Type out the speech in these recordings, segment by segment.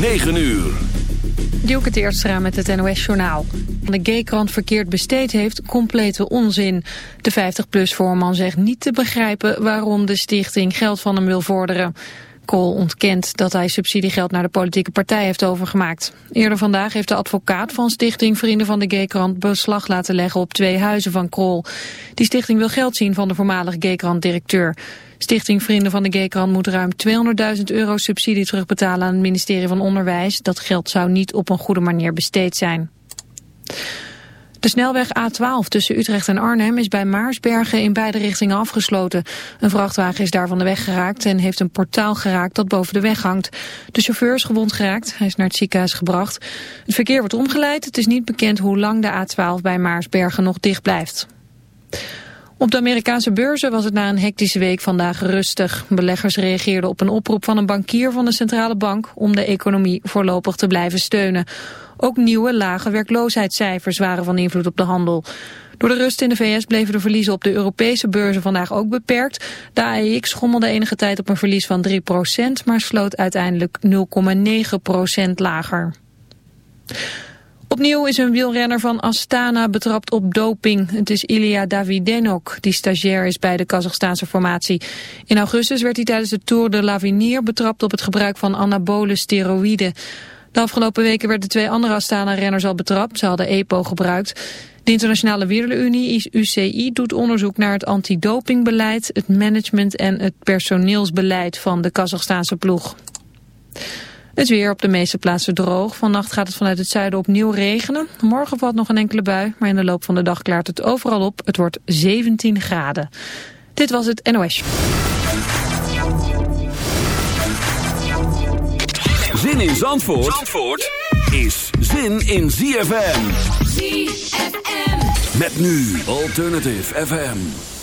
9 uur. Dielke Teertstra met het NOS-journaal. De gaykrant verkeerd besteed heeft complete onzin. De 50PLUS-voorman zegt niet te begrijpen waarom de stichting geld van hem wil vorderen. Kool ontkent dat hij subsidiegeld naar de politieke partij heeft overgemaakt. Eerder vandaag heeft de advocaat van stichting Vrienden van de Gaykrant beslag laten leggen op twee huizen van Krol. Die stichting wil geld zien van de voormalige Gaykrant-directeur. Stichting Vrienden van de Gaykrant moet ruim 200.000 euro subsidie terugbetalen aan het ministerie van Onderwijs. Dat geld zou niet op een goede manier besteed zijn. De snelweg A12 tussen Utrecht en Arnhem is bij Maarsbergen in beide richtingen afgesloten. Een vrachtwagen is daar van de weg geraakt en heeft een portaal geraakt dat boven de weg hangt. De chauffeur is gewond geraakt, hij is naar het ziekenhuis gebracht. Het verkeer wordt omgeleid, het is niet bekend hoe lang de A12 bij Maarsbergen nog dicht blijft. Op de Amerikaanse beurzen was het na een hectische week vandaag rustig. Beleggers reageerden op een oproep van een bankier van de centrale bank om de economie voorlopig te blijven steunen. Ook nieuwe lage werkloosheidscijfers waren van invloed op de handel. Door de rust in de VS bleven de verliezen op de Europese beurzen vandaag ook beperkt. De AEX schommelde enige tijd op een verlies van 3%, maar sloot uiteindelijk 0,9% lager. Opnieuw is een wielrenner van Astana betrapt op doping. Het is Ilya Davidenok, die stagiair is bij de Kazachstaanse formatie. In augustus werd hij tijdens de Tour de l'Avenir betrapt op het gebruik van anabole steroïden. De afgelopen weken werden twee andere Astana-renners al betrapt. Ze hadden EPO gebruikt. De Internationale Wielerunie, UCI, doet onderzoek naar het antidopingbeleid, het management en het personeelsbeleid van de Kazachstaanse ploeg. Het weer op de meeste plaatsen droog. Vannacht gaat het vanuit het zuiden opnieuw regenen. Morgen valt nog een enkele bui, maar in de loop van de dag klaart het overal op. Het wordt 17 graden. Dit was het NOS. Zin in Zandvoort, Zandvoort is zin in ZFM. ZFM. Met nu Alternative FM.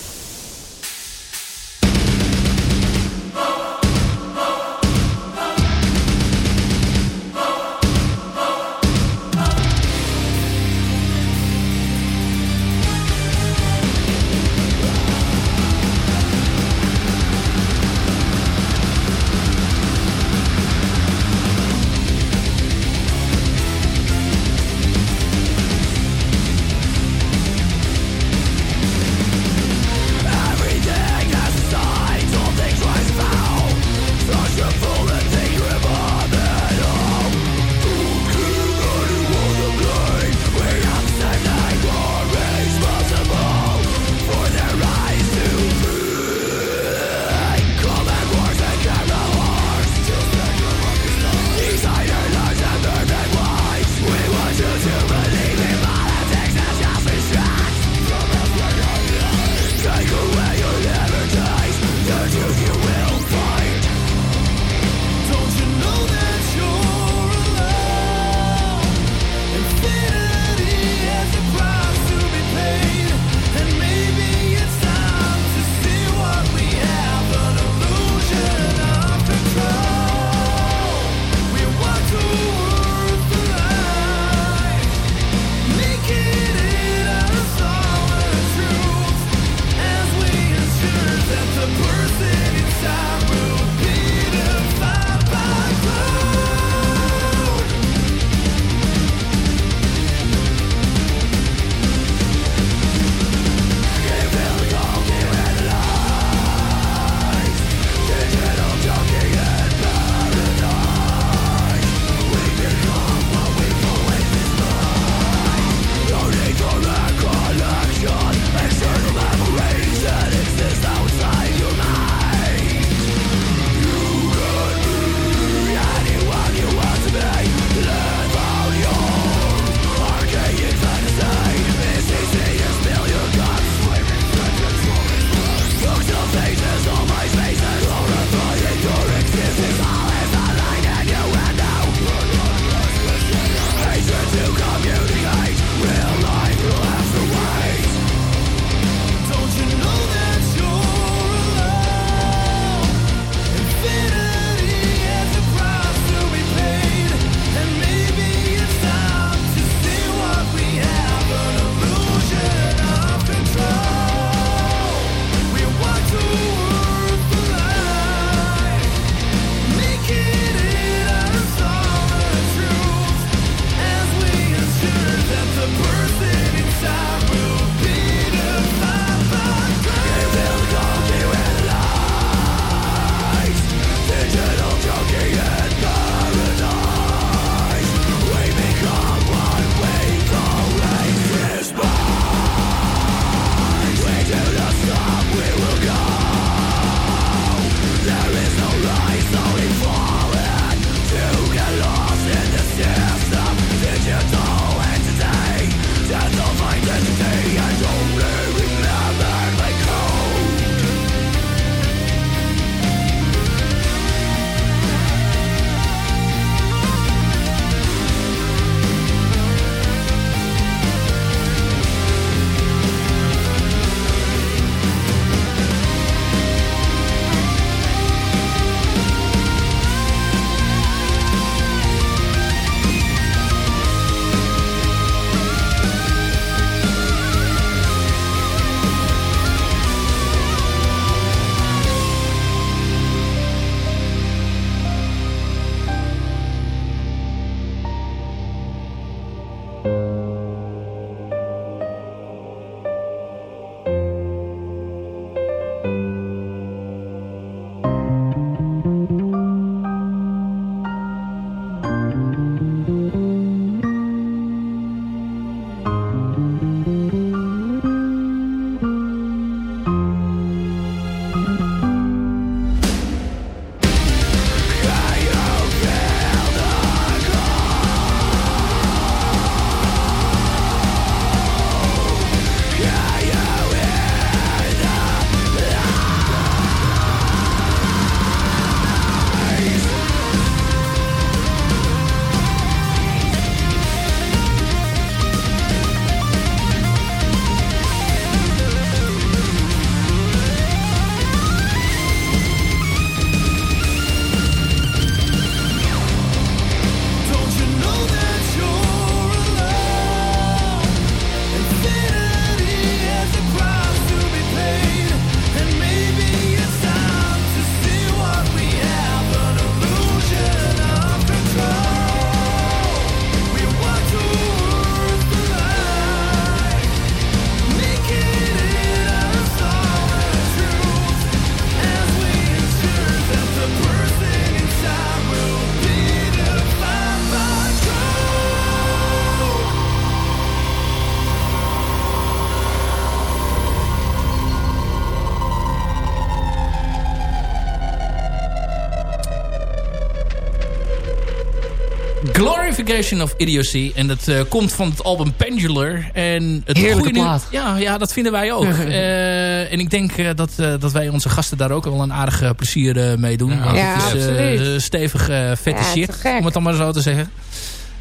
Of Idiocy. En dat uh, komt van het album Pendular. En het Heerlijke plaat. Ja, ja, dat vinden wij ook. uh, en ik denk uh, dat, dat wij onze gasten daar ook wel een aardig plezier mee doen. Ja, ja het is absoluut. stevig fette Ja, shit, om het dan maar zo te zeggen.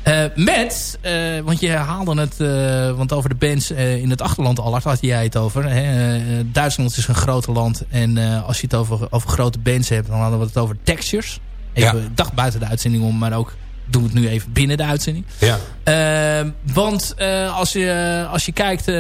Uh, met, uh, want je haalde het, uh, want over de bands in het achterland al had jij het over. Hè? Duitsland is een groot land en als je het over, over grote bands hebt, dan hadden we het over textures. Even Ja. dag buiten de uitzending om, maar ook doen we het nu even binnen de uitzending. Ja. Uh, want uh, als, je, als je kijkt uh,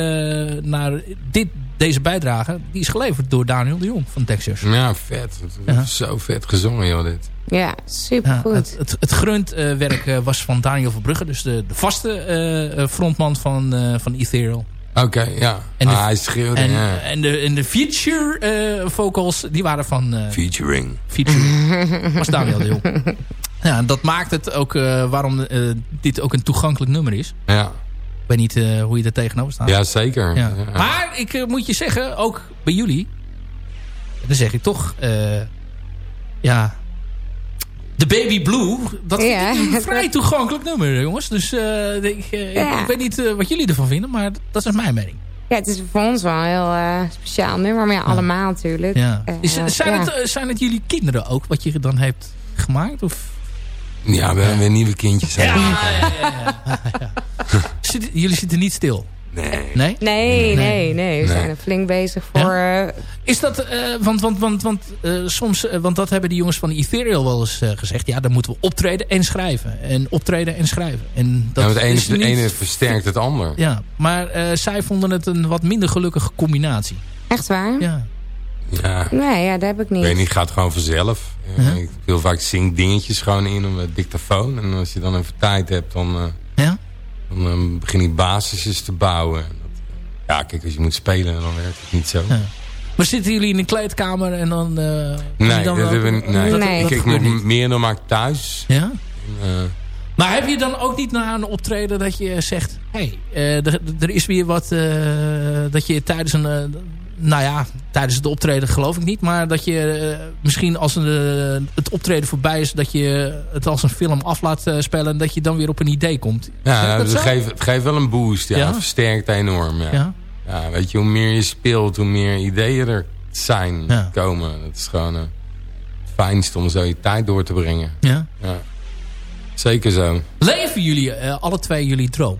naar dit, deze bijdrage, die is geleverd door Daniel de Jong van Textures. Ja, vet. Ja. Zo vet gezongen, joh, dit. Ja, supergoed. Ja, het, het, het gruntwerk uh, was van Daniel Verbrugge, dus de, de vaste uh, frontman van, uh, van Ethereal. Oké, okay, ja. En de, ah, hij schreeuwde, en, ja. en, de, en de feature uh, vocals, die waren van... Uh, Featuring. Featuring. was Daniel de Jong. Ja, dat maakt het ook uh, waarom uh, dit ook een toegankelijk nummer is. Ja. Ik weet niet uh, hoe je er tegenover staat. Ja, zeker. Ja. Ja. Maar ik uh, moet je zeggen, ook bij jullie... Dan zeg ik toch... Uh, ja... De Baby Blue, dat Ja. vind ik een vrij toegankelijk nummer, jongens. Dus uh, ik, uh, Ja. ik, weet niet uh, wat jullie ervan vinden, maar dat is mijn mening. Ja, het is voor ons wel een heel eh, speciaal nummer. Maar ja, allemaal natuurlijk. Ja. Eh, Is, zijn, ja. het, eh, zijn het jullie kinderen ook, wat je dan hebt gemaakt? Of? Ja, we hebben weer nieuwe kindjes. hè. Ja, ja, ja, ja. Ja. Zit- jullie zitten niet stil? Nee. Nee? Nee, nee, nee. We Nee. zijn er flink bezig voor... eh, Is dat, eh, want, want, want, want eh, soms, eh, want dat hebben die jongens van Ethereal wel eens eh, gezegd. Ja, dan moeten we optreden en schrijven. En optreden en schrijven. En dat Ja, want het ene, is niet- ene versterkt het ander. Ja, maar eh, zij vonden het een wat minder gelukkige combinatie. echt waar? Ja. Ja. Nee, ja, dat heb ik niet. Ik weet niet, gaat gewoon vanzelf. Ja, Ja. Ik wil vaak zing dingetjes gewoon in op een dictafoon. En als je dan even tijd hebt, dan, eh, Ja? Dan eh, begin ik basisjes te bouwen. Dat, eh, ja, kijk, als je moet spelen, dan werkt het niet zo. Ja. Maar zitten jullie in een kleedkamer en dan... eh, Nee, dan dat we, nee. Nee. Ik, moet meer dan maar thuis. Ja? Eh, Maar heb je dan ook niet na een optreden dat je zegt... Hé, hey, er, er is weer wat... eh, dat je tijdens een... nou ja, tijdens het optreden geloof ik niet. Maar dat je eh, misschien als een, eh, het optreden voorbij is... dat je het als een film af laat eh, spelen... en dat je dan weer op een idee komt. ja, dat het zo? geeft, wel een boost. Ja, versterkt enorm. Ja. Ja? Ja, weet je, hoe meer je speelt, hoe meer ideeën er zijn, Ja. komen. Dat is gewoon het fijnste om zo je tijd door te brengen. ja? Ja. Zeker zo. Leven jullie, alle twee jullie droom?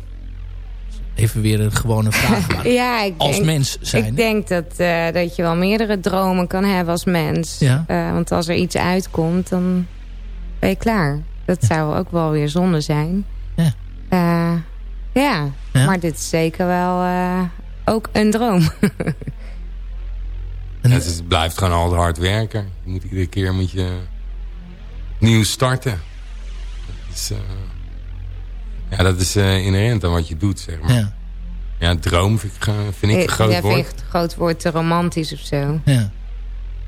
Even weer een gewone vraag. maar Ja, ik als denk, mens zijn. ik denk dat, eh, dat je wel meerdere dromen kan hebben als mens. Ja. Eh, want als er iets uitkomt, dan ben je klaar. Dat zou ook wel weer zonde zijn. Ja. Eh, ja. Ja. maar dit is zeker wel eh, ook een droom. En- Het, is- het blijft gewoon altijd hard werken. Je moet iedere keer moet je nieuw starten. Dat is, eh, ja, dat is eh, inherent aan wat je doet, zeg maar. Ja, ja, droom vind ik, eh, vind ik een groot ja, vind woord. ik het groot woord te romantisch of zo. ja.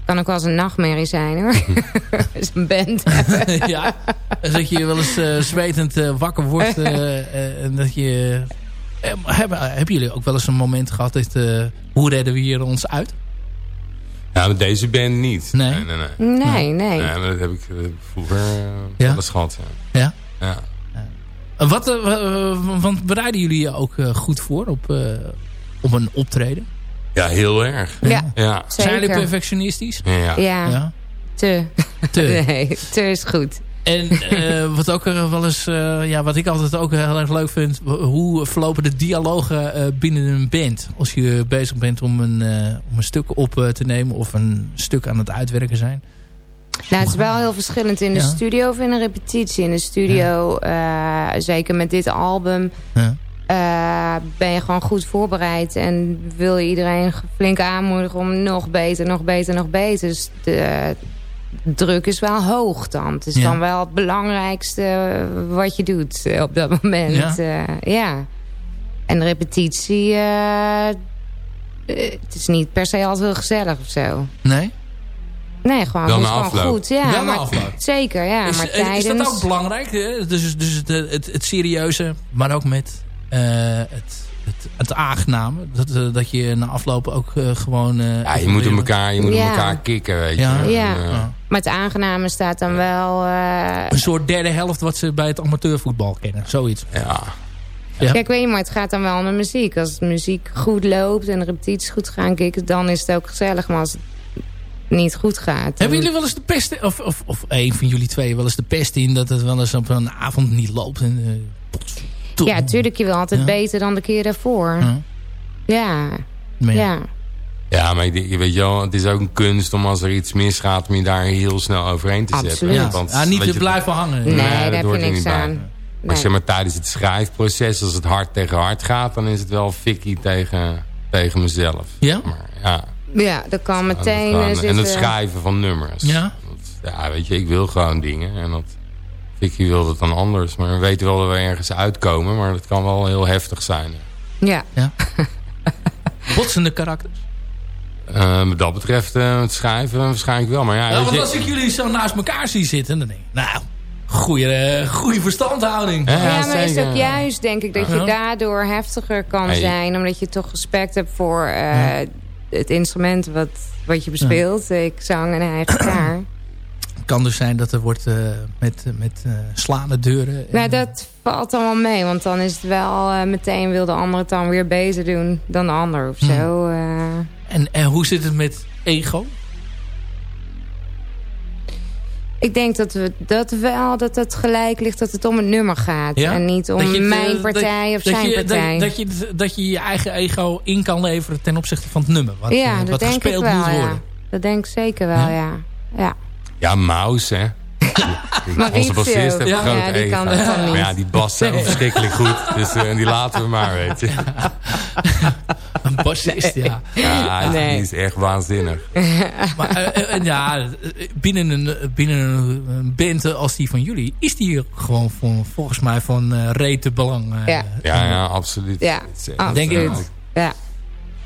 Kan ook wel eens een nachtmerrie zijn hoor. Als een band ja. Dus dat je wel eens eh, zwetend wakker wordt. en dat je... hebben, hebben jullie ook wel eens een moment gehad dat... eh, hoe redden we hier ons uit? Ja, met deze band niet. Nee? nee, nee. nee. Nee, nee. Nee, maar dat heb ik, vroeger Ja? wel eens gehad. Ja. Ja? Wat, eh, w- want bereiden jullie je ook eh, goed voor op, eh, op een optreden? ja, heel erg. Ja, Ja. Zijn jullie perfectionistisch? Ja. ja. Te. Te. Nee, te is goed. En eh, wat ook eh, wel eens, eh, ja, wat ik altijd ook heel erg leuk vind, hoe verlopen de dialogen eh, binnen een band? Als je bezig bent om een, eh, om een stuk op eh, te nemen of een stuk aan het uitwerken zijn. Nou, het is wel heel verschillend in de Ja. studio of in een repetitie. In de studio, eh, zeker met dit album, Ja. eh, ben je gewoon goed voorbereid. En wil je iedereen flink aanmoedigen om nog beter, nog beter, nog beter. Dus de druk is wel hoog dan. Het is dan wel het belangrijkste wat je doet eh, op dat moment. Ja. En de repetitie, eh, eh, het is niet per se altijd heel gezellig of zo. Nee? Nee, gewoon, Wel het na is gewoon afloop. goed. Ja, maar, afloop. Zeker, ja. is, maar tijdens... is dat ook belangrijk? hè? Dus, dus het, het, het serieuze, maar ook met eh, het, het, het aangename. Dat, eh, dat je na afloop ook eh, gewoon... eh, Ja, je moet, elkaar, je moet Ja. op elkaar kicken, weet je. Ja. Ja. Ja. Maar het aangename staat dan wel... Uh, een soort derde helft wat ze bij het amateurvoetbal kennen. Zoiets. Ja. Ja. Kijk, weet je, maar het gaat dan wel om de muziek. Als de muziek goed loopt en de repetities goed gaan, kijk, dan is het ook gezellig. Maar als het niet goed gaat. Hebben jullie wel eens de pest, of, of, of een van jullie twee wel eens de pest in dat het wel eens op een avond niet loopt? En, uh, ja, tuurlijk, je wil altijd ja. beter dan de keer daarvoor. Ja. Ja. ja. Ja, maar je weet je wel, het is ook een kunst om als er iets misgaat... om je daar heel snel overheen te Absoluut. zetten. Want, ja, niet te blijven hangen. Nee, daar heb je niks aan. Nee. Maar zeg maar tijdens het schrijfproces, als het hard tegen hard gaat... dan is het wel fikkie tegen, tegen mezelf. Ja? Maar, ja. Ja, dat kan meteen dat zitten... En het schrijven van nummers. Ja? Dat, ja, weet je, ik wil gewoon dingen. En dat, Vicky wil het dan anders. Maar we weten wel dat we ergens uitkomen. Maar dat kan wel heel heftig zijn. Ja. ja. Botsende karakters? Uh, wat dat betreft, uh, het schrijven waarschijnlijk wel. Maar ja, ja want als ik jullie zo naast elkaar zie zitten... dan denk ik, nou, goede, goede verstandhouding. Ja, ja maar is het ook juist, denk ik, dat je daardoor heftiger kan hey. zijn. Omdat je toch respect hebt voor uh, ja. Het instrument wat, wat je bespeelt. Ja. Ik zang en hij gitaar. Het kan dus zijn dat er wordt uh, met, met uh, slaande deuren... En, nou, dat valt wel mee. Want dan is het wel uh, meteen wil de ander het dan weer beter doen dan de ander of zo. En, en hoe zit het met ego? Ik denk dat we dat wel, dat het gelijk ligt dat het om het nummer gaat. Ja? En niet om je, mijn partij dat, of zijn je, partij. Dat, dat, je, dat je je eigen ego in kan leveren ten opzichte van het nummer. Wat, ja, dat wat denk gespeeld ik wel, moet worden. Ja. Dat denk ik zeker wel, ja. Ja, ja. ja Maus, hè. Onze bassist heeft ja, groot ja, die ego. kan dat dan niet. Maar ja, die bas zijn verschrikkelijk goed. Dus uh, die laten we maar, weet je. Een bassist, ja. Ja, nee. die is echt waanzinnig. maar uh, uh, ja, binnen een, binnen een band als die van jullie... is die gewoon van, volgens mij van uh, rete belang. ja. ja, ja, absoluut. Ja, absoluut. Denk ik Ja.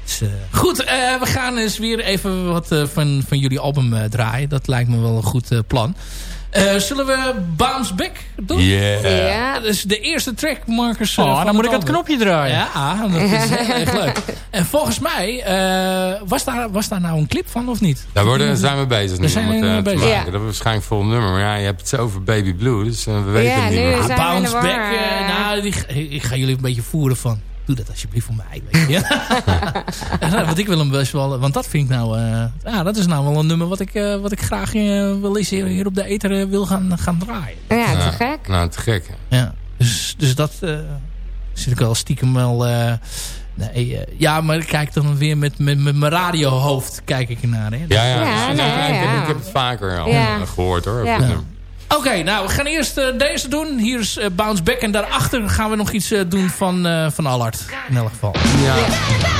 Dus, goed, uh, we gaan eens weer even wat uh, van, van jullie album draaien. Dat lijkt me wel een goed plan. Zullen we Bounce Back doen? Yeah. Ja. Dat is de eerste track, Marcus. Oh, dan moet ik het knopje draaien. Ja, dat is echt leuk. En volgens mij, was, daar, was daar nou een clip van of niet? Daar worden, zijn we bezig nu zijn om het bezig. te maken. Ja. Dat is waarschijnlijk vol nummer. Maar ja, je hebt het over Baby Blue. Dus we weten Ja, het niet meer. we Bounce. Back, nou, die, ik ga jullie een beetje voeren van... Doe dat alsjeblieft voor mij. Weet je. ja, want ik wil hem best wel... Want dat vind ik nou... Uh, ja, dat is nou wel een nummer wat ik, uh, wat ik graag uh, wel eens hier, hier op de ether wil gaan, gaan draaien. Ja, te Ja, gek. Nou, te gek. Ja, dus, dus dat zit ik wel stiekem wel... nee, ja, maar ik kijk dan weer met, met, met mijn radiohoofd kijk ik ernaar. Hè. Ja, ja. Ja, Dus, nee, ik, heb, ja. ik heb het vaker al Ja. eh, gehoord hoor. Ja. Oké, nou, we gaan eerst uh, deze doen. Hier is uh, Bounce Back. En daarachter gaan we nog iets uh, doen van, van Allard. In elk geval. Ja.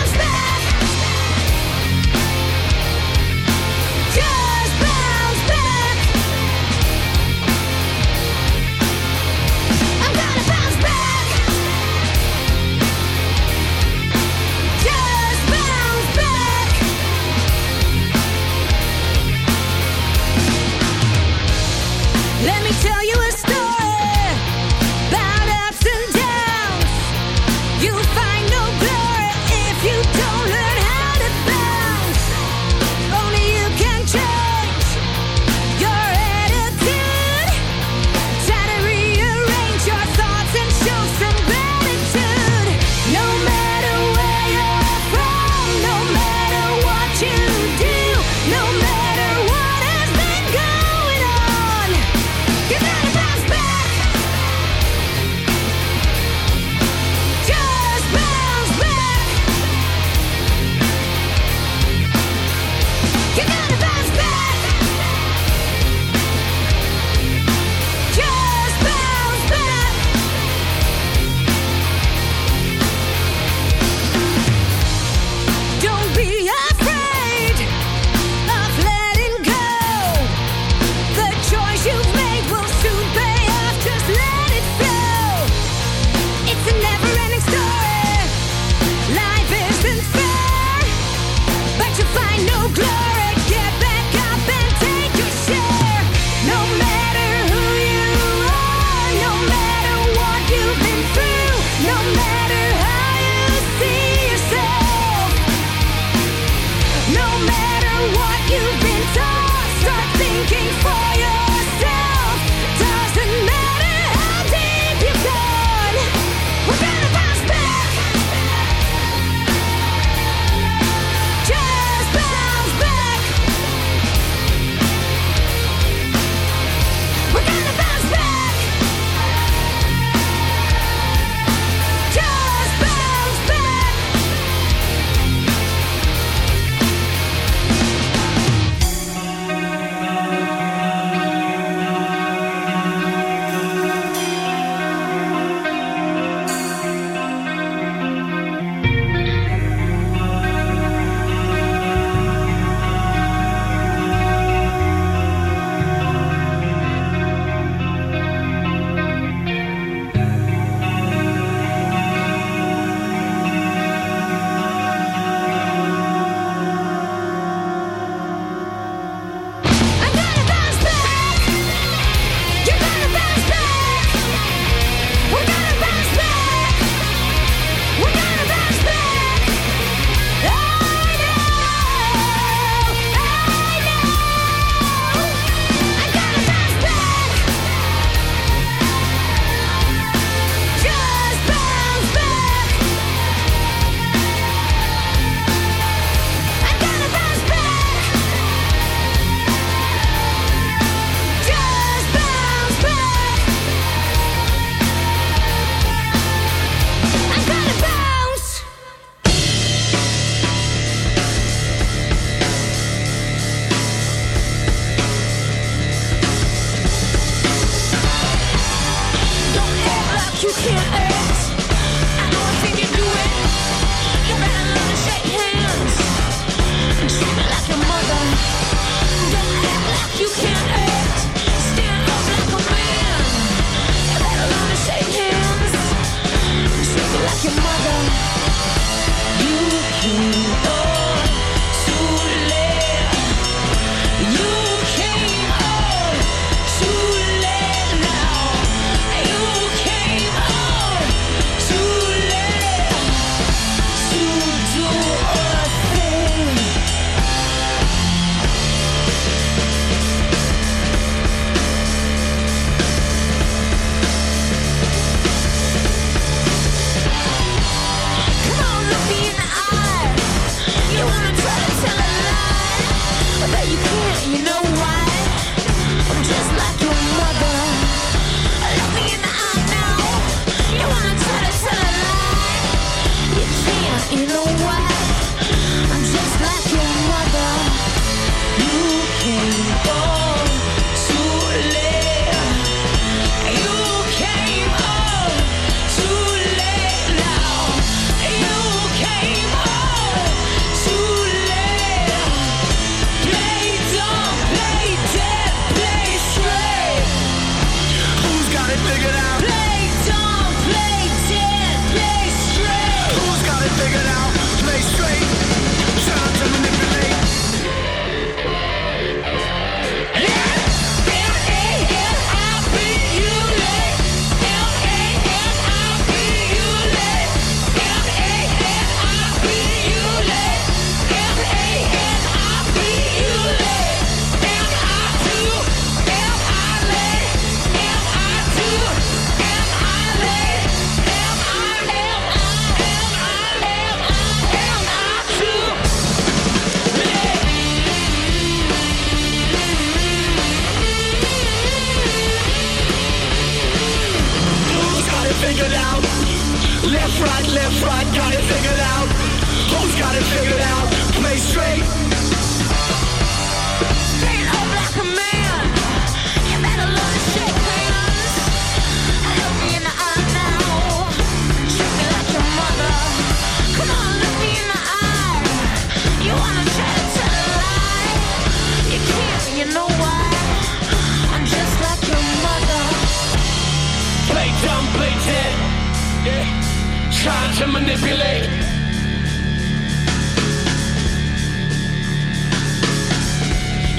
to manipulate.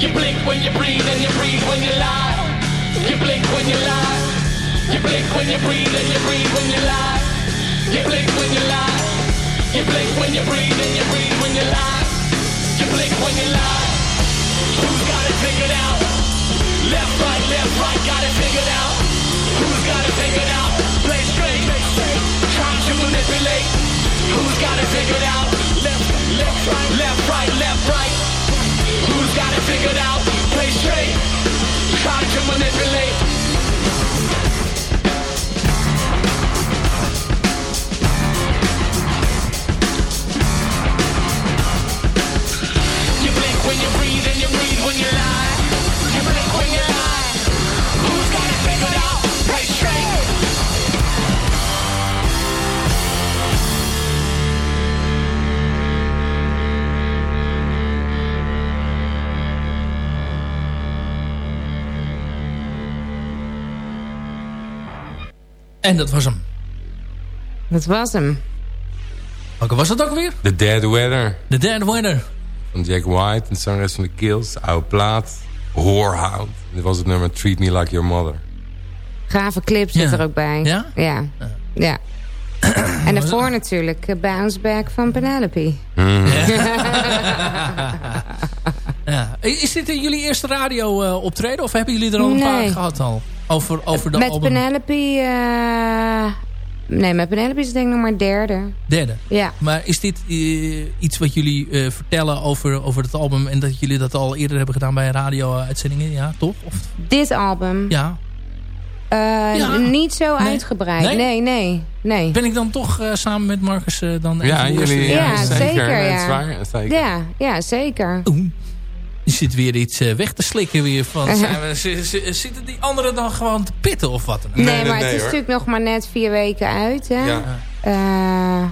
You blink when you breathe and you breathe when you lie. You blink when you lie. You blink when you breathe and you breathe when you lie. You blink when you lie. You blink when you breathe and you breathe when you lie. You blink when you lie. Who's got it figured out? Left, right, left, right, got it figured out. Who's got it figured out? figured out? Left, left, right, left, right, left, right. Who's got it figured out? Play straight. Try to manipulate. En dat was hem. Dat was hem. Welke was dat ook weer? The Dead Weather. The Dead Weather. Van Jack White, en zangeres van The Kills. Oude plaat. Hoorhout. Dit was het nummer Treat Me Like Your Mother. Gave clip zit Ja. er ook bij. Ja? Ja. ja. en daarvoor natuurlijk eh, Bounce Back van Penelope. Ja. Is dit in jullie eerste radio eh, optreden? Of hebben jullie er al een paar gehad al? Over, over de met album? Penelope... eh, nee, met Penelope is het denk ik nog maar derde. Derde. Ja. Maar is dit eh, iets wat jullie eh, vertellen over, over het album... en dat jullie dat al eerder hebben gedaan bij radio-uitzendingen? Ja, toch? Of, Dit album. ja. eh, Ja. Niet zo Nee. uitgebreid. Nee? Nee, nee, nee. Ben ik dan toch eh, samen met Marcus eh, dan... Ja, jullie, Ja, ja, zeker, zeker. ja. Zeker. Ja, ja, zeker. Oeh. Je zit weer iets weg te slikken weer van. Zijn we, zitten die anderen dan gewoon te pitten of wat? Nee, nee maar het is natuurlijk nog maar net vier weken uit. Hè? Ja. Uh,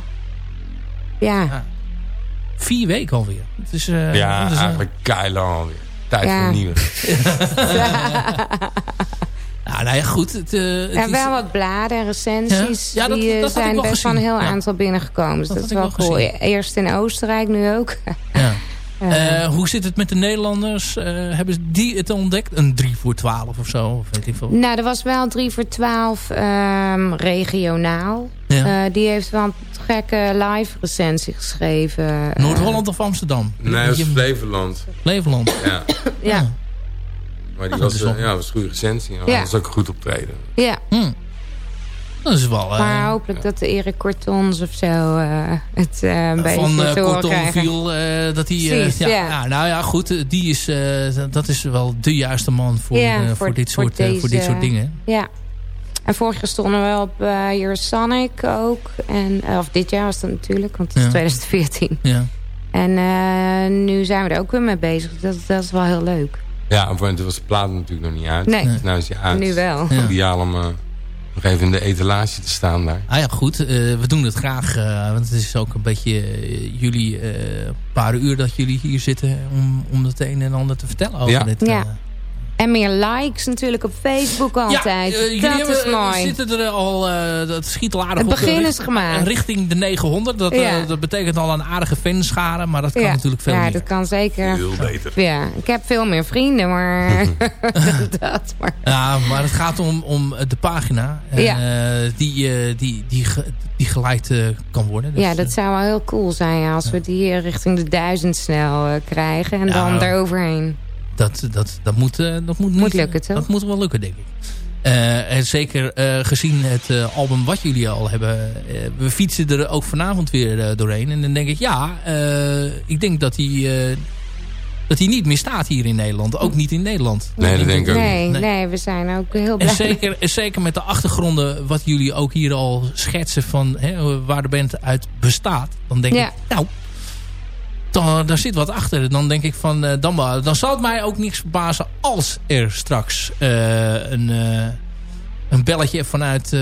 ja. Vier weken alweer. Het is, uh, ja, is, eigenlijk keilang alweer. Tijd ja. voor nieuwe. Nou, nou ja, goed. Het, uh, het ja, wel wat bladen en recensies. Ja? die dat, dat zijn best wel een heel aantal binnengekomen. Dus dat, is wel cool. Gezien. Eerst in Oostenrijk, nu ook. Ja. Uh, hoe zit het met de Nederlanders? Uh, hebben die het ontdekt? Een 3 voor 12 of zo? Of weet ik veel. Nou, er was wel 3 voor 12 um, ehm, regionaal. Ja. Uh, die heeft wel een gekke live recensie geschreven. Noord-Holland of Amsterdam? Nee, dat is Flevoland. Flevoland. Ja. ja. Maar die was, ja, was een goede recensie. Ja. Dat was ook goed optreden. Ja. Hm. Dat is wel... Uh, maar hopelijk dat de Erik Cortons of zo uh, het uh, een beetje Van uh, Corton viel, dat hij... ja, ja. nou ja, goed. Die is, dat is wel de juiste man voor, voor, voor, dit, soort, voor, deze, voor dit soort dingen. Ja. En vorig jaar stonden we op uh, Eurosonic ook. En, of dit jaar was dat natuurlijk, want het is 2014. Ja. En nu zijn we er ook weer mee bezig. Dat, dat is wel heel leuk. Ja, want was de plaat natuurlijk nog niet uit. Nee, dus nou is hij uit. Nu wel. Ja. Ideaal om nog even in de etalage te staan daar. Ah ja, goed. Uh, we doen het graag. Uh, want het is ook een beetje uh, jullie paar uur dat jullie hier zitten... om, om het een en ander te vertellen over ja. dit. Ja. En meer likes natuurlijk op Facebook altijd. Ja, dat is mooi. zitten er al, uh, dat schiet al aardig Het begin is gemaakt. Richting de 900. Dat, ja. uh, dat betekent al een aardige fanschare. Maar dat kan ja. natuurlijk veel ja, meer. Ja, dat kan zeker. Veel beter. Ja, ik heb veel meer vrienden. Maar dat, maar. Ja, maar het gaat om, om de pagina. Ja. Uh, die, die, die, die geleid kan worden. Dus, ja, dat zou wel heel cool zijn. Als we die richting de duizend snel krijgen. En dan daaroverheen dat, dat, dat, moet, uh, dat moet, moet lukken, toch? Dat moet wel lukken, denk ik. Uh, en zeker uh, gezien het uh, album wat jullie al hebben. we fietsen er ook vanavond weer doorheen. En dan denk ik, ja, ik denk dat hij, dat hij niet meer staat hier in Nederland. Ook niet in Nederland. Nee, dat denk ik ook nee, niet. Nee, we zijn ook heel blij. En zeker, en zeker met de achtergronden wat jullie ook hier al schetsen van hè, waar de band uit bestaat. Dan denk ik, nou, dan, daar zit wat achter. Dan denk ik van, uh, dan, dan zal het mij ook niks verbazen als er straks uh, een, uh, een belletje vanuit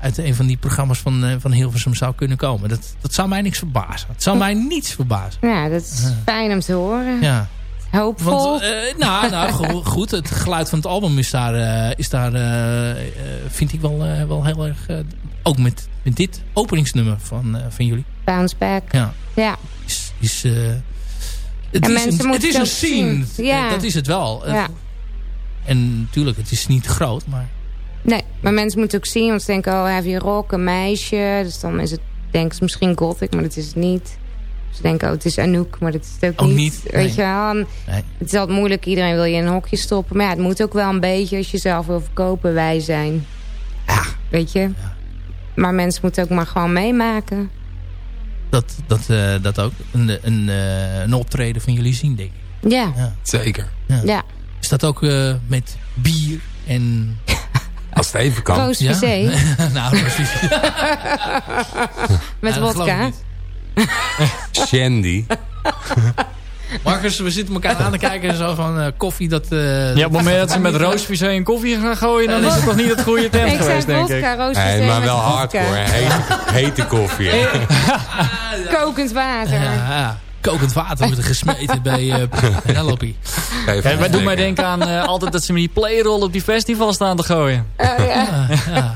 uit een van die programma's van, van Hilversum zou kunnen komen. Dat, dat zou mij niks verbazen. Het zou mij niets verbazen. Ja, dat is fijn om te horen. Ja. Hoopvol. Want, nou, nou goed, het geluid van het album is daar, is daar vind ik wel, wel heel erg... ook met, met dit openingsnummer van, van jullie. Bounce Back. Ja. ja is... uh, het, en is een, het is een scene. Ja. Dat is het wel. Ja. En natuurlijk, het is niet groot, maar... Nee, maar mensen moeten ook zien. Want ze denken, oh, heavy rock, een meisje. Dus dan is het, denken ze misschien gothic, maar dat is het niet. Ze denken, oh, het is Anouk, maar dat is het ook, ook niet. niet. Weet je wel? Nee. Het is altijd moeilijk, iedereen wil je in een hokje stoppen. Maar ja, het moet ook wel een beetje, als je zelf wil verkopen, wij zijn. Ja. Weet je? Ja. Maar mensen moeten ook maar gewoon meemaken dat, dat, uh, dat ook een, een, uh, een optreden van jullie zien, denk ik. Ja. ja. Zeker. Ja. ja. Is dat ook uh, met bier en... Als het even kan. Roos ja? nou, met ja, vodka. Shandy. Marcus, we zitten elkaar aan te kijken zo van uh, koffie. Dat, uh, ja, op het moment dat ze met roosvisé en koffie gaan gooien... dan is het nog niet het goede tent geweest, denk ik. Nee, maar wel hardcore. Hete, hete koffie. Kokend water. Ja, ja. Kokend water wordt gesmeten bij uh, Penelope. Kijk, wij doen mij denken aan uh, altijd dat ze met die playrol op die festival staan te gooien. Oh, ja. ja.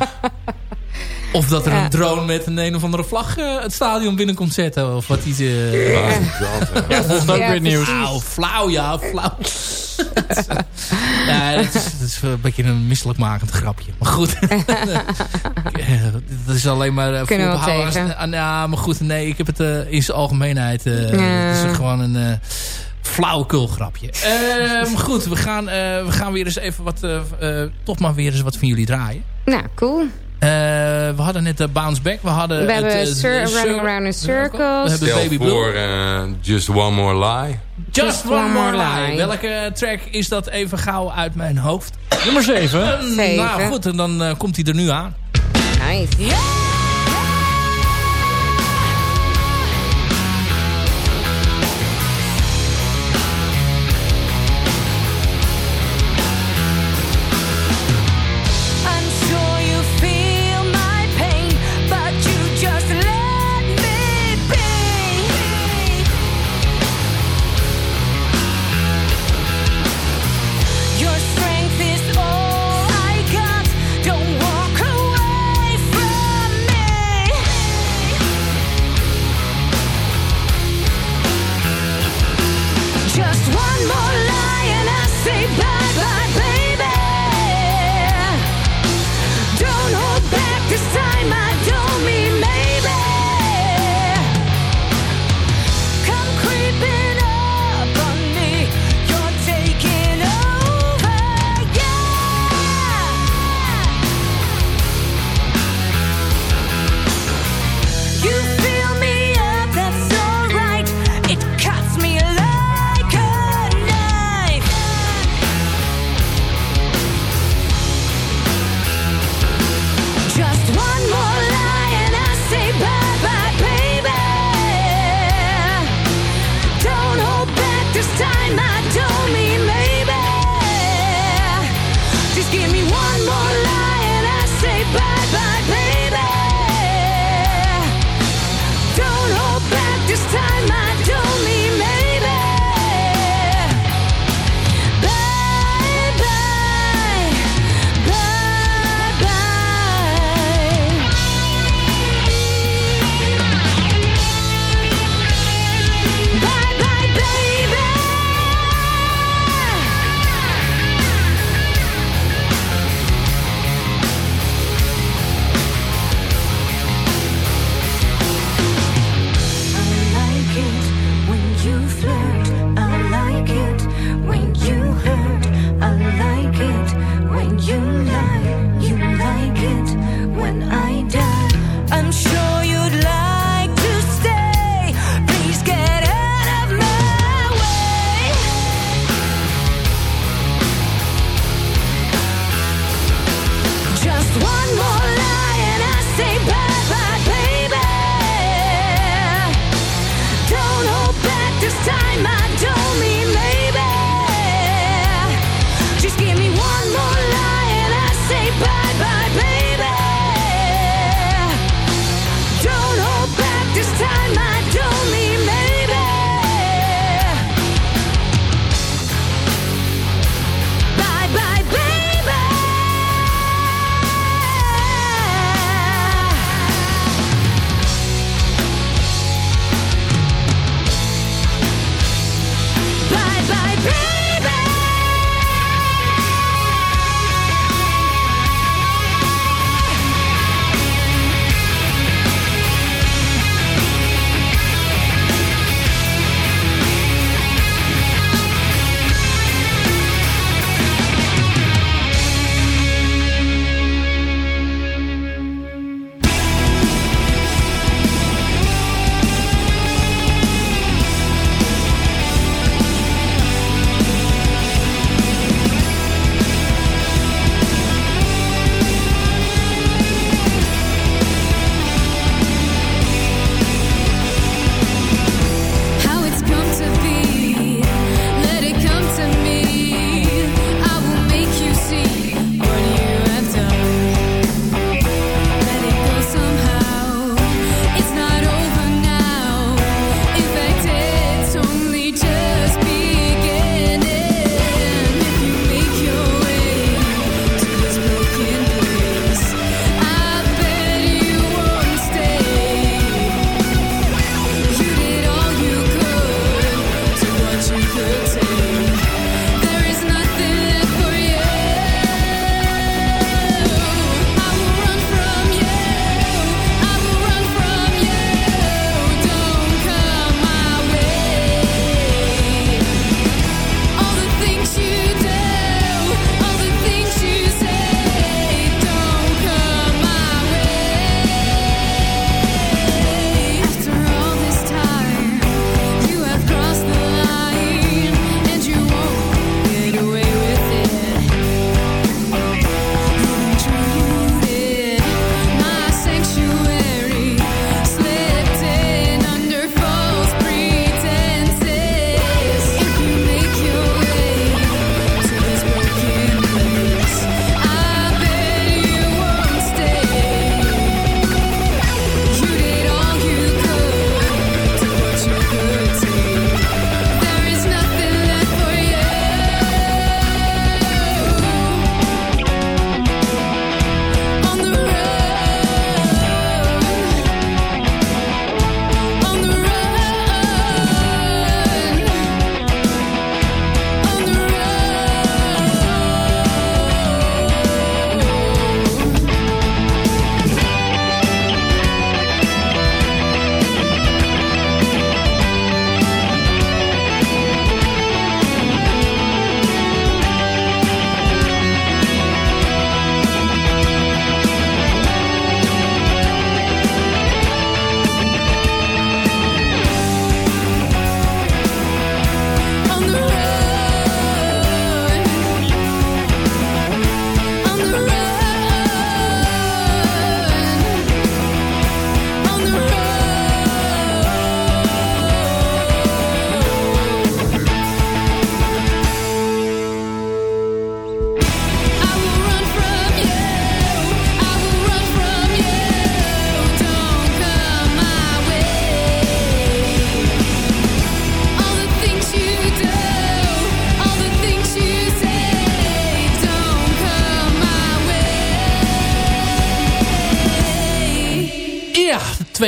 Of dat er een drone met een een of andere vlag uh, het stadion binnen komt zetten. Of wat iets. Uh, ja, ja volgens ook weer nieuws. Flauw, flauw, ja, flauw. ja, het is, het is een beetje een misselijkmakend grapje. Maar goed. dat is alleen maar... Uh, Kunnen we tegen. Aan, ja, maar goed. Nee, ik heb het uh, in zijn algemeenheid. Uh, Het is gewoon een... Uh, flauwekul grapje. Uh, goed, we gaan, uh, we gaan weer eens even wat, uh, toch maar weer eens wat van jullie draaien. Nou, cool. Uh, we hadden net de Bounce Back. We, hadden we het, hebben uh, Running Around in Circles. We hebben Baby Blue. voor uh, Just One More Lie. Just, Just One, one, More Lie. lie. Welke track is dat even gauw uit mijn hoofd? Nummer 7. Nou goed, en dan komt hij er nu aan. Nice. Yeah!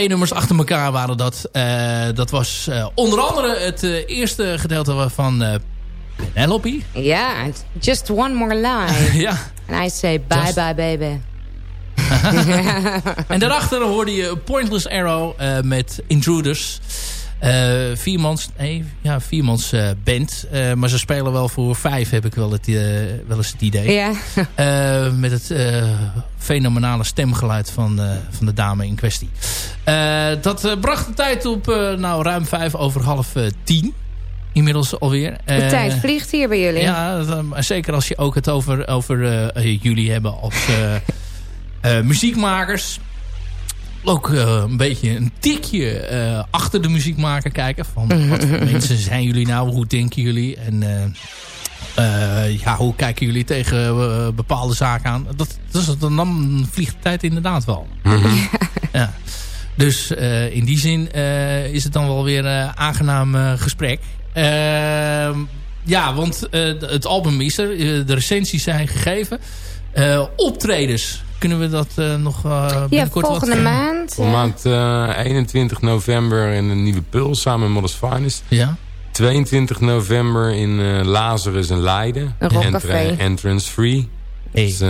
Twee nummers achter elkaar waren dat. dat was onder andere het eerste gedeelte van Penelope. Ja, just one more line. ja. And I say bye bye baby. en daarachter hoorde je Pointless Arrow met Intruders. Uh, viermans, nee, ja, viermans uh, band. Uh, maar ze spelen wel voor vijf, heb ik wel, het, wel eens het idee. Ja. met het fenomenale stemgeluid van, van de dame in kwestie. dat bracht de tijd op nou, ruim vijf over half tien. Inmiddels alweer. De tijd vliegt hier bij jullie. Ja, zeker als je ook het over, over jullie hebben als muziekmakers ook uh, een beetje een tikje uh, achter de muziek maken kijken. Van wat voor mensen zijn jullie nou? Hoe denken jullie? En uh, ja, hoe kijken jullie tegen bepaalde zaken aan? Dat, dat dan vliegt de tijd inderdaad wel. ja. Dus in die zin is het dan wel weer een aangenaam gesprek. Ehm, ja, want het album is er. de recensies zijn gegeven. Optredens kunnen we dat uh, nog uh, binnenkort... Ja, volgende wat, maand. Volgende maand uh, 21 november in een nieuwe Puls samen met Modest Finest. Ja. 22 november in Lazarus en Leiden. Een rockcafé. entrance free. Hey. Dus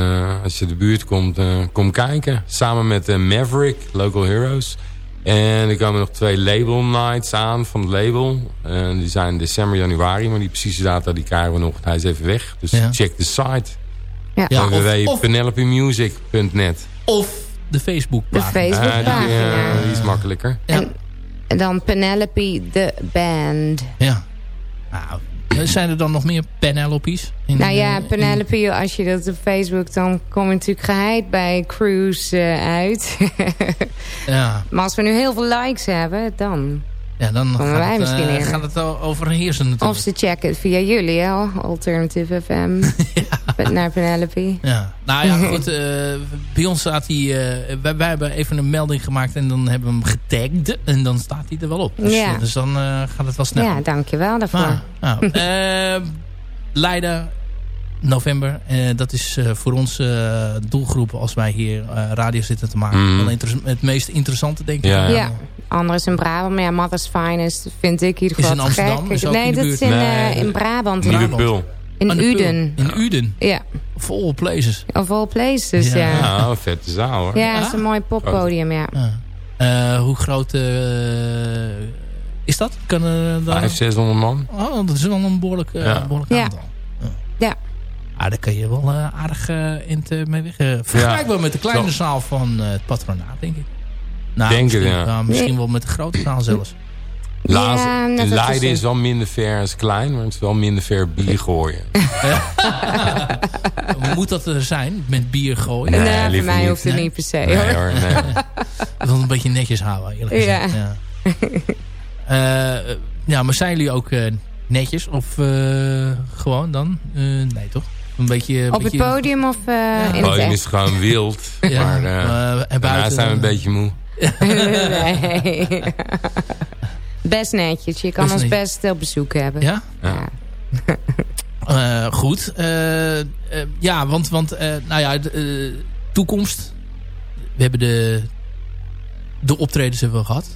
als je de buurt komt, kom kijken. Samen met Maverick, Local Heroes. En er komen nog twee label nights aan van het label. die zijn december, januari. Maar die precieze data die krijgen we nog. Hij is even weg. Dus ja. check de site. Ja. Ja, www.penelopemusic.net Of de Facebookpagina. De Facebookpagina. Uh, die, uh, die is makkelijker. Ja. En, en, dan Penelope the Band. Ja. Nou, zijn er dan nog meer Penelopes? In, nou ja, in, Penelope, als je dat op Facebook... dan kom je natuurlijk geheid bij Cruise uh, uit. ja. Maar als we nu heel veel likes hebben, dan... Ja, dan gaat, wij het, misschien uh, gaat het overheersen natuurlijk. Of ze checken het via jullie, hè? Alternative FM. ja. Naar Penelope. Ja. Nou ja, goed. Uh, bij ons staat hij... Uh, wij, wij, hebben even een melding gemaakt en dan hebben we hem getagd. En dan staat hij er wel op. Dus, ja. dus dan gaat het wel snel. Ja, dankjewel daarvoor. Nou, nou, Leiden, november. dat is voor ons doelgroep als wij hier radio zitten te maken. Mm. Wel het meest interessante, denk ik. Ja. ja. Anders in Brabant. Maar ja, Mother's Finest vind ik in ieder geval is in Amsterdam? Is nee, in dat is in, nee, uh, in Brabant. Nieuwe Brabant. In de Uden. In Uden? Ja. Vol places. Of all places, Ja. ja. Ja, Ja, een vette zaal hoor. het is een mooi poppodium, ja. Ja. Uh, hoe groot uh, is dat? Kan, uh, daar... 500, 600 man. Oh, dat is wel een behoorlijk, Ja. behoorlijk Ja. aantal. Ja. Ah, daar kan je wel aardig in te, mee weg. vergelijkbaar met de kleine Zo. zaal van het patronaat, denk ik. Nou, Denk het, misschien, ja. misschien wel met de grote zaal zelfs. Ja, Leiden is wel minder ver als klein, maar het is wel minder ver bier gooien. Moet dat er zijn, met bier gooien? Nee, Nee, voor mij niet. hoeft het Nee. niet per se, Nee hoor. nee. Ik wil het een beetje netjes houden, eerlijk Ja. gezegd. Ja. Eh, ja, maar zijn jullie ook eh, netjes? Of eh, gewoon dan? Eh, nee, toch? Een beetje... een Op het beetje- podium of uh, Ja. in Het podium het is gewoon wild. Ja, maar en daarna buiten, zijn we een beetje moe. nee. Best netjes. Je kan Best ons netjes. best op bezoek hebben. Ja? Ja. Eh, goed. Eh, eh, ja, want, want eh, nou ja, de eh, toekomst. We hebben de, de optredens hebben we gehad.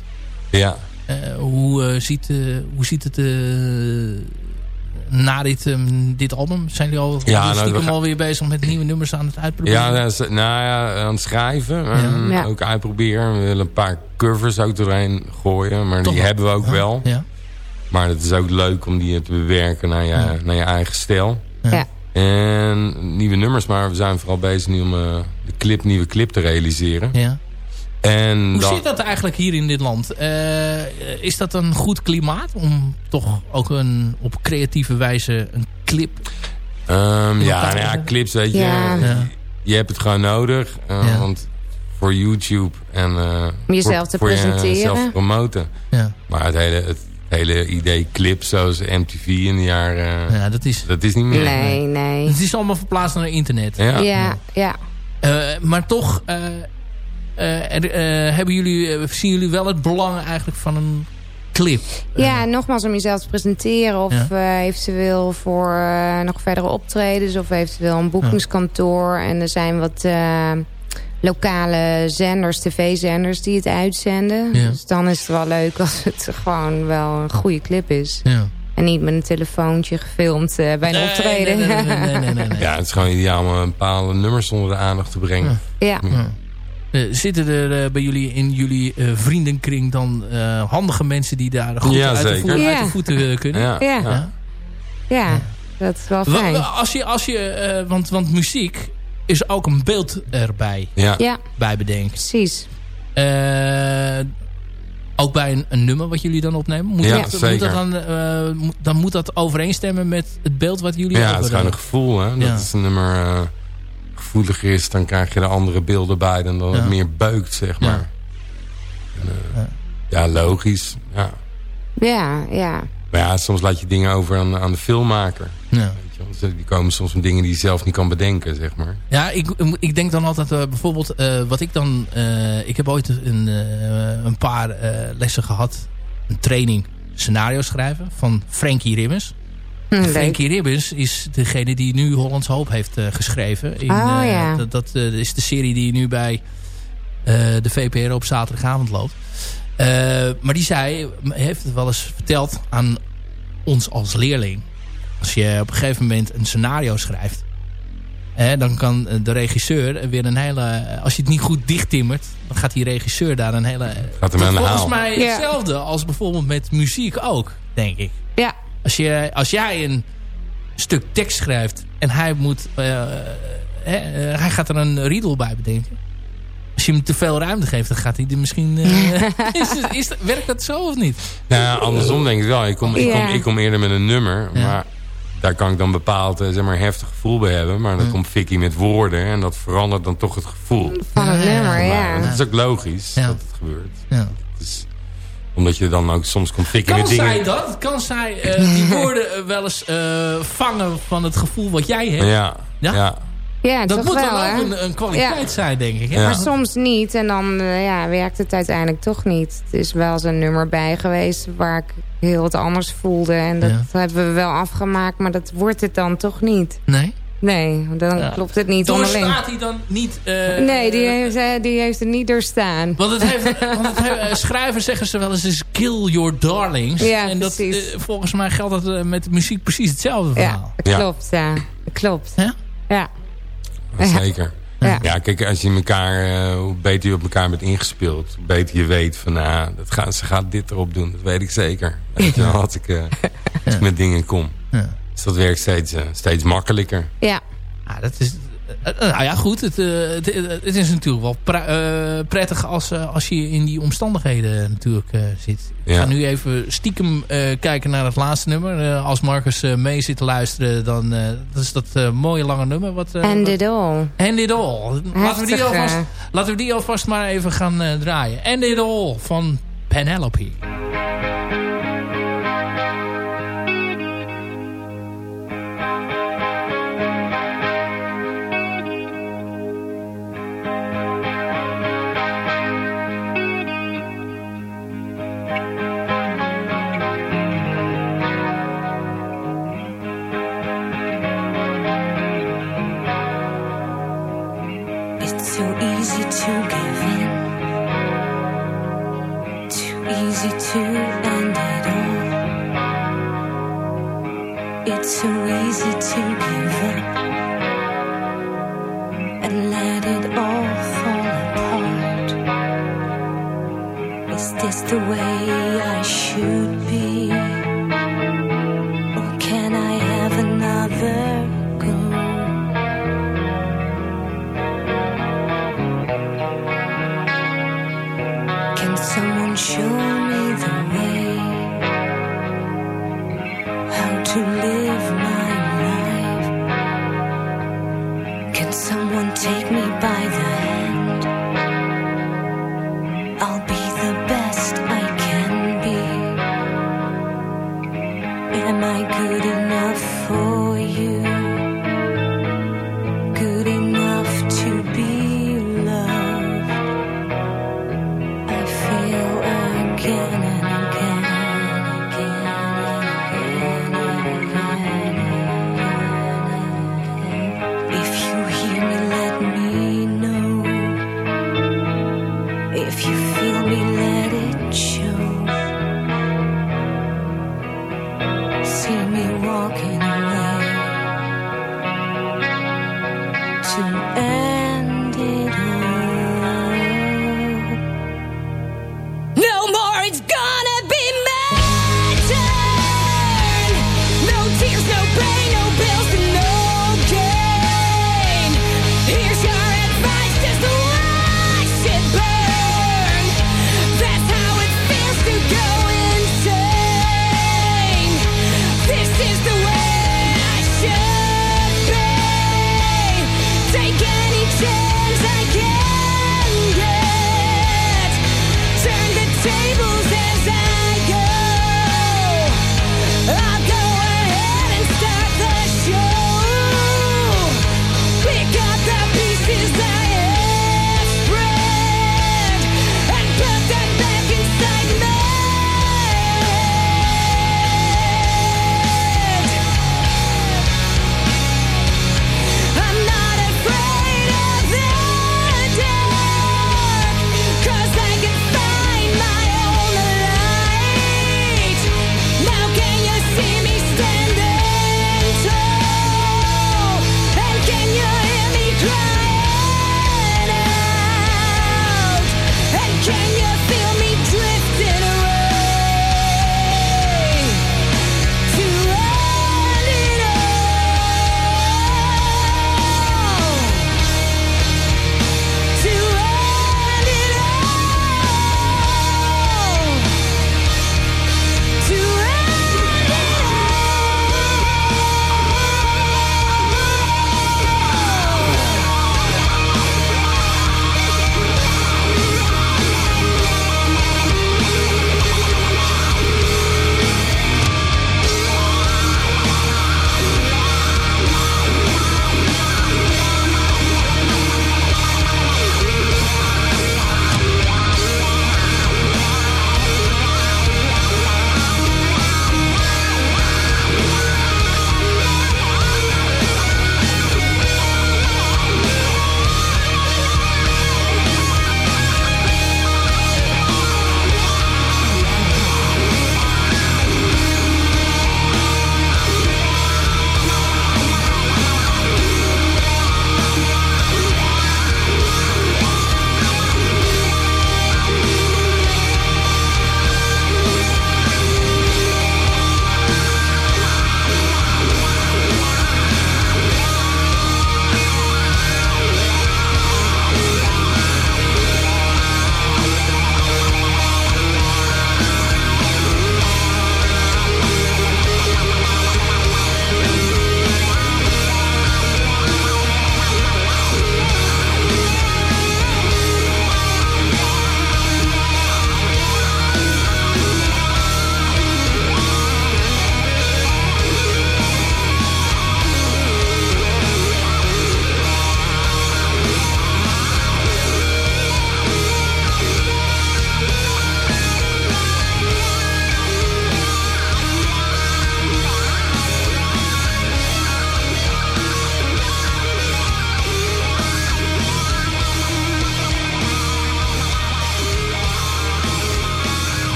Ja. Eh, hoe, eh, ziet, eh, hoe ziet het eh, na dit, ehm, dit album? Zijn jullie al Ja, ja, nou, we gaan- alweer bezig met nieuwe nummers aan het uitproberen? Ja, is- nou ja, aan het schrijven. en Ja. Ook uitproberen. We willen een paar covers ook doorheen gooien. Maar Toch die hebben we ook Ja. wel. Ja. Maar het is ook leuk om die te bewerken naar je, Ja. naar je eigen stijl. Ja. En nieuwe nummers. Maar we zijn vooral bezig nu om eh, de clip, nieuwe clip te realiseren. ja. En Hoe dan, zit dat eigenlijk hier in dit land? Eh, is dat een goed klimaat om toch ook een, op creatieve wijze een clip... Ehm, ja, nou ja, clips weet je. Ja. Ja. Je hebt het gewoon nodig. eh, Ja. Want voor YouTube en eh, Om jezelf te voor, voor presenteren. jezelf te promoten. Ja, Maar het hele, het hele idee clip zoals MTV in de jaren... ja dat, is, Dat is niet meer. Nee, nee. het is allemaal verplaatst naar internet. Ja. Ja, ja. Eh, maar toch er, eh, hebben jullie, eh, zien jullie wel het belang eigenlijk van een clip. Ja, nogmaals om jezelf te presenteren. Of Ja. eh, eventueel voor eh, nog verdere optredens. Of eventueel een boekingskantoor. En er zijn wat, eh, lokale zenders, tv-zenders die het uitzenden. Dus dan is het wel leuk als het gewoon wel een goede clip is. Ja. En niet met een telefoontje gefilmd uh, bij een nee, optreden. Nee, nee, nee, nee, Ja, het is gewoon ideaal om een bepaalde nummers onder de aandacht te brengen. Ja. ja. Uh, zitten er uh, bij jullie in jullie vriendenkring dan handige mensen die daar goed ja, uit, de voeten, ja. uit, de voeten, kunnen? Ja. Ja. ja. dat is wel fijn. Als je, als je, want, want muziek is ook een beeld erbij ja. bij bedenken. Precies. ook bij een, een, nummer wat jullie dan opnemen? Moet ja, dat, zeker. Moet dat dan, uh, moet, dan moet dat overeenstemmen met het beeld wat jullie Ja, hebben. het is gewoon een gevoel. Hè? Dat is een nummer uh, gevoeliger is, dan krijg je er andere beelden bij dan dat ja. het meer beukt, zeg maar. En, uh, ja. logisch. Ja. ja, ja. Maar ja, soms laat je dingen over aan, aan de filmmaker. Ja. Die komen soms met dingen die je zelf niet kan bedenken, zeg maar. Ja, ik, ik denk dan altijd uh, bijvoorbeeld uh, wat ik dan... Uh, ik heb ooit een, een paar lessen gehad. Een training scenario schrijven van Frankie Ribbens. Hm, Frankie Ribbens is degene die nu Hollands Hoop heeft geschreven. In, oh, ja. Dat, dat is de serie die nu bij de VPR op zaterdagavond loopt. maar die zei, heeft het wel eens verteld aan ons als leerling als je op een gegeven moment een scenario schrijft... Hè, dan kan de regisseur weer een hele... Als je het niet goed dichttimmert... dan gaat die regisseur daar een hele... Gaat hem aan de volgens haal. mij Ja. hetzelfde als bijvoorbeeld met muziek ook, denk ik. Ja. Als, je, als jij een stuk tekst schrijft... en hij moet... eh, hè, eh, hij gaat er een riedel bij bedenken. Als je hem te veel ruimte geeft, dan gaat hij er misschien... eh, is, is, werkt dat zo of niet? Nou, ja, andersom denk ik wel. Ik kom, ik, kom, ik kom eerder met een nummer. Ja. Maar daar kan ik dan bepaald zeg maar, heftig gevoel bij hebben. Maar dan Ja. komt Vicky met woorden. En dat verandert dan toch het gevoel. Van het nummer, ja. dat is ook logisch Ja. dat het gebeurt. Ja. Dus, omdat je dan ook soms komt Vicky Kan met dingen... zij dat? Kan zij eh, die woorden eh, wel eens eh, vangen van het gevoel wat jij hebt? Ja, Ja? ja. Ja, dat moet wel, dan ook een, een kwaliteit Ja. zijn, denk ik. Maar soms niet. En dan ja, werkt het uiteindelijk toch niet. Het is wel eens een nummer bij geweest waar ik heel wat anders voelde. En dat Ja. hebben we wel afgemaakt. Maar dat wordt het dan toch niet. Nee? Nee, dan Ja. klopt het niet onderling. Doorstaat hij dan niet... eh, Nee, die heeft, eh, die heeft het niet doorstaan. Want het heeft, want het heeft, eh, schrijvers zeggen ze wel eens is kill your darlings. Ja, en dat, precies. eh, volgens mij geldt dat eh, met muziek precies hetzelfde verhaal. dat Ja. klopt. Ja, dat klopt. Ja? Ja. Zeker. Ja. Ja, kijk, als je elkaar, eh, hoe beter je op elkaar bent ingespeeld, hoe beter je weet van, nou, dat gaat, ze gaat dit erop doen. Dat weet ik zeker. Weet je wel, als ik, eh, als ik met dingen kom. Ja. Dus dat werkt steeds, eh, steeds makkelijker. Ja. Ah, dat is, eh, eh, nou ja, goed. Het, eh, het, het is natuurlijk wel eh, prettig als, eh, als je in die omstandigheden natuurlijk eh, zit. Ik Ja. ga nu even stiekem eh, kijken naar het laatste nummer. Eh, als Marcus eh, mee zit te luisteren, dan uh, dat is dat uh, mooie lange nummer. Wat, uh, And it all. And It All. Laten we, die alvast, laten we die alvast maar even gaan uh, draaien. And It All van Penelope. Easy to give in, too easy to end it all. It's so easy to give up and let it all fall apart. Is this the way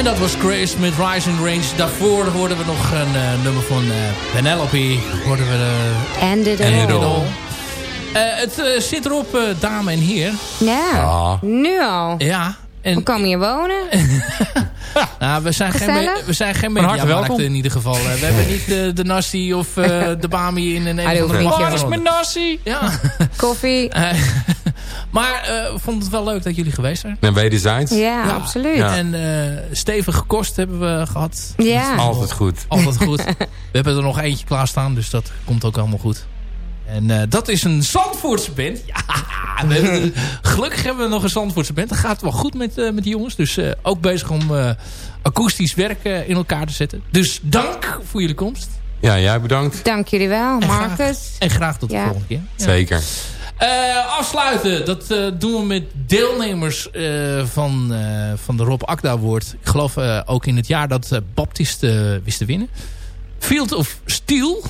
En dat was Grace met Rising Range. Daarvoor hoorden we nog een uh, nummer van uh, Penelope. Hoorden we de... And it all. het zit erop, dame en heer. Ja, ah. nu al. Ja. En... We komen hier wonen. nou, we zijn geen, we zijn geen mediamarkt in ieder geval. we hebben niet de, de nasi of de bami in een een of Waar is mijn nasi? Ja. Koffie. maar uh, vond het wel leuk dat jullie geweest zijn. En wederzijds. Ja, ja, absoluut. Ja. En uh, stevige kost hebben we gehad. Ja. Altijd goed. Altijd goed. we hebben er nog eentje klaarstaan, dus dat komt ook allemaal goed. En uh, dat is een Zandvoortse band. Ja, we hebben, gelukkig hebben we nog een Zandvoortse band. Dat gaat wel goed met, uh, met die jongens. Dus uh, ook bezig om akoestisch werk in elkaar te zetten. Dus dank voor jullie komst. Ja, jij bedankt. Dank jullie wel, Marcus. En graag, en graag tot de volgende keer. Ja. Zeker. Uh, afsluiten, dat uh, doen we met deelnemers uh, van, van de Rob Akda Award. Ik geloof ook in het jaar dat Baptist wist te winnen. Field of Steel.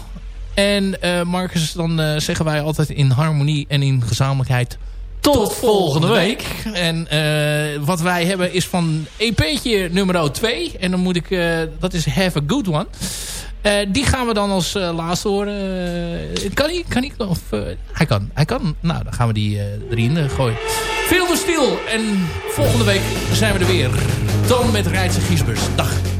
En Marcus, dan zeggen wij altijd in harmonie en in gezamenlijkheid... Tot, volgende week. week. En wat wij hebben is van EP'tje nummer 2. En dan moet ik, dat is Have a Good One. Uh, die gaan we dan als uh, laatste horen. Uh, kan hij? Kan hij? Of, hij kan. Hij kan. Nou, dan gaan we die erin gooien. Veel stil. En volgende week zijn we er weer. Dan met Rijtse Giesbus. Dag.